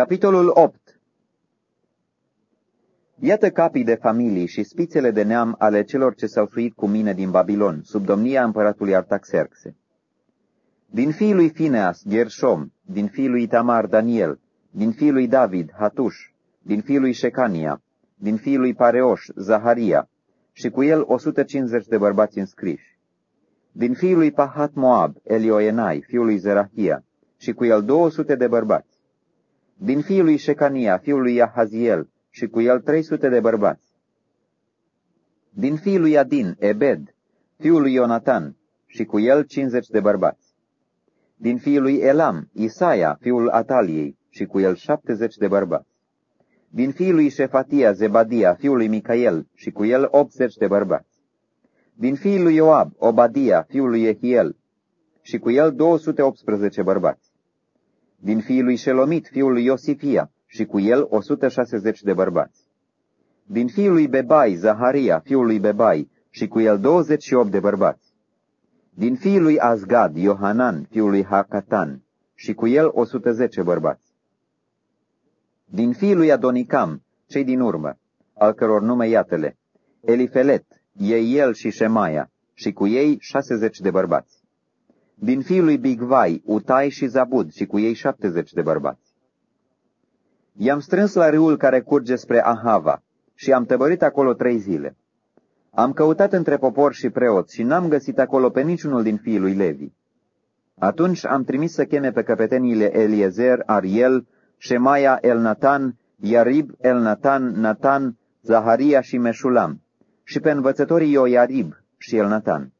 Capitolul 8 Iată capii de familii și spițele de neam ale celor ce s-au suit cu mine din Babilon, sub domnia împăratului Artaxerxe. Din fiul lui Fineas, Gershom, din fiul lui Tamar, Daniel, din fiul lui David, Hatuș, din fiul lui Shecania, din fiul lui Pareoș, Zaharia, și cu el 150 de bărbați înscriși. Din fiul lui Pahat Moab, Elioenai, fiul lui Zerahia, și cu el 200 de bărbați din fiul lui Shecania, fiul lui Ahaziel, și cu el 300 de bărbați. Din fiul lui Adin, Ebed, fiul lui Ionatan, și cu el 50 de bărbați. Din fiul lui Elam, Isaia, fiul Ataliei, și cu el 70 de bărbați. Din fiul lui Șefatia, Zebadia, fiul lui Micael, și cu el 80 de bărbați. Din fiul lui Ioab, Obadia, fiul lui Ehiel, și cu el 218 bărbați din fiul lui Shelomit, fiul lui Iosifia, și cu el 160 de bărbați. Din fiul lui Bebai, Zaharia, fiul lui Bebai, și cu el 28 de bărbați. Din fiul lui Azgad, Iohanan, fiul lui Hakatan, și cu el 110 bărbați. Din fiul lui Adonicam, cei din urmă, al căror nume iatele, Elifelet, Eiel și Shemaia, și cu ei 60 de bărbați din fiul lui Bigvai, Utai și Zabud, și cu ei șaptezeci de bărbați. I-am strâns la râul care curge spre Ahava și am tăbărit acolo trei zile. Am căutat între popor și preot și n-am găsit acolo pe niciunul din fiii lui Levi. Atunci am trimis să cheme pe căpeteniile Eliezer, Ariel, Shemaia, Elnatan, Iarib, Elnatan, Natan, Zaharia și Meșulam, și pe învățătorii Ioiarib și Elnatan.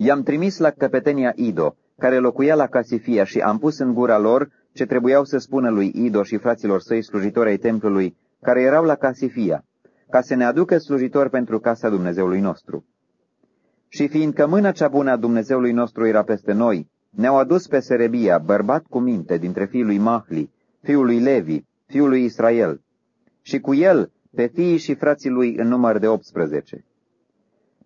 I-am trimis la căpetenia Ido, care locuia la Casifia, și am pus în gura lor ce trebuiau să spună lui Ido și fraților săi slujitori ai templului, care erau la Casifia, ca să ne aducă slujitori pentru casa Dumnezeului nostru. Și fiindcă mâna cea bună a Dumnezeului nostru era peste noi, ne-au adus pe Serebia, bărbat cu minte, dintre fiul lui Mahli, fiul lui Levi, fiul lui Israel, și cu el pe fiii și frații lui în număr de 18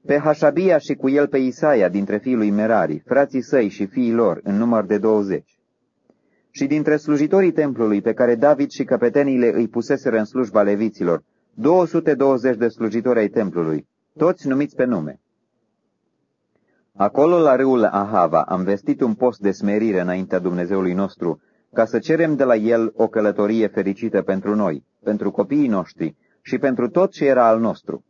pe Hașabia și cu el pe Isaia dintre fiii lui Merari, frații săi și fiii lor, în număr de douăzeci. Și dintre slujitorii templului pe care David și căpeteniile îi puseseră în slujba leviților, 220 de slujitori ai templului, toți numiți pe nume. Acolo, la râul Ahava, am vestit un post de smerire înaintea Dumnezeului nostru, ca să cerem de la el o călătorie fericită pentru noi, pentru copiii noștri și pentru tot ce era al nostru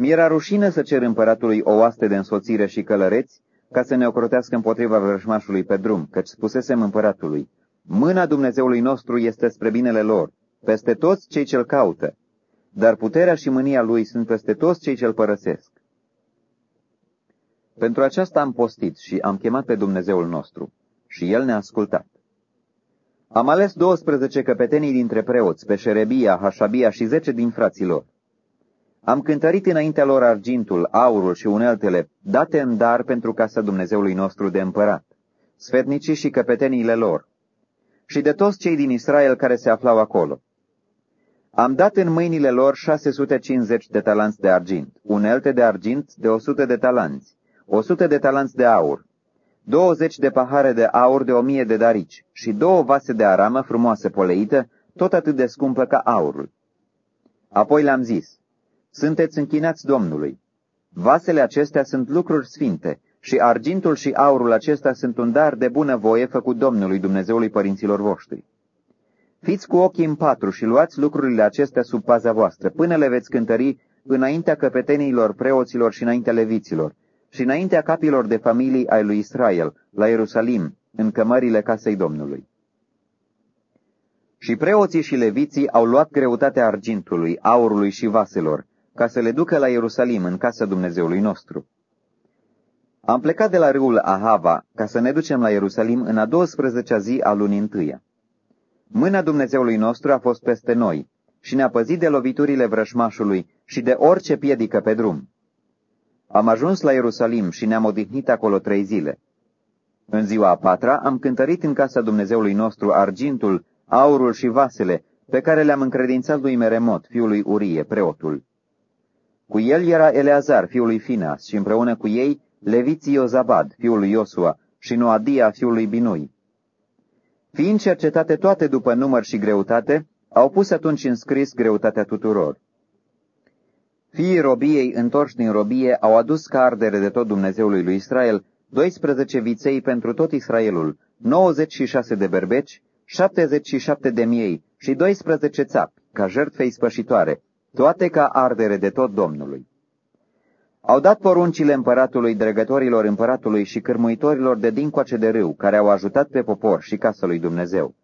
mi-era rușine să cer împăratului o oaste de însoțire și călăreți, ca să ne ocrotească împotriva vrăjmașului pe drum, căci spusesem împăratului, mâna Dumnezeului nostru este spre binele lor, peste toți cei ce-l caută, dar puterea și mânia lui sunt peste toți cei ce-l părăsesc. Pentru aceasta am postit și am chemat pe Dumnezeul nostru, și el ne-a ascultat. Am ales 12 căpetenii dintre preoți, pe Șerebia, Hașabia și zece din fraților. Am cântărit înaintea lor argintul, aurul și uneltele, date în dar pentru casa Dumnezeului nostru de împărat, sfetnicii și căpeteniile lor, și de toți cei din Israel care se aflau acolo. Am dat în mâinile lor 650 de talanți de argint, unelte de argint de 100 de talanți, 100 de talanți de aur, 20 de pahare de aur de 1000 de darici și două vase de aramă frumoase poleită, tot atât de scumpă ca aurul. Apoi le-am zis, sunteți închinați Domnului. Vasele acestea sunt lucruri sfinte și argintul și aurul acesta sunt un dar de bună voie făcut Domnului Dumnezeului părinților voștri. Fiți cu ochii în patru și luați lucrurile acestea sub paza voastră, până le veți cântări înaintea căpetenilor, preoților și înaintea leviților, și înaintea capilor de familii ai lui Israel, la Ierusalim, în cămările casei Domnului. Și preoții și leviții au luat greutatea argintului, aurului și vaselor, ca să le ducă la Ierusalim, în casa Dumnezeului nostru. Am plecat de la râul Ahava ca să ne ducem la Ierusalim în a 12-a zi a lunii întâia. Mâna Dumnezeului nostru a fost peste noi și ne-a păzit de loviturile vrășmașului și de orice piedică pe drum. Am ajuns la Ierusalim și ne-am odihnit acolo trei zile. În ziua a patra am cântărit în casa Dumnezeului nostru argintul, aurul și vasele, pe care le-am încredințat lui Meremot, fiul lui Urie, preotul. Cu el era Eleazar, fiul lui Finas, și împreună cu ei Leviții Iozabad, fiul lui Iosua, și Noadia, fiul lui Binui. Fiind cercetate toate după număr și greutate, au pus atunci în scris greutatea tuturor. Fiii robiei întorși din robie au adus ca ardere de tot Dumnezeului lui Israel 12 viței pentru tot Israelul, 96 de berbeci, 77 de miei și 12 țapi, ca jertfe ispășitoare, toate ca ardere de tot Domnului. Au dat poruncile împăratului, dregătorilor împăratului și cârmuitorilor de dincoace de râu, care au ajutat pe popor și casa lui Dumnezeu.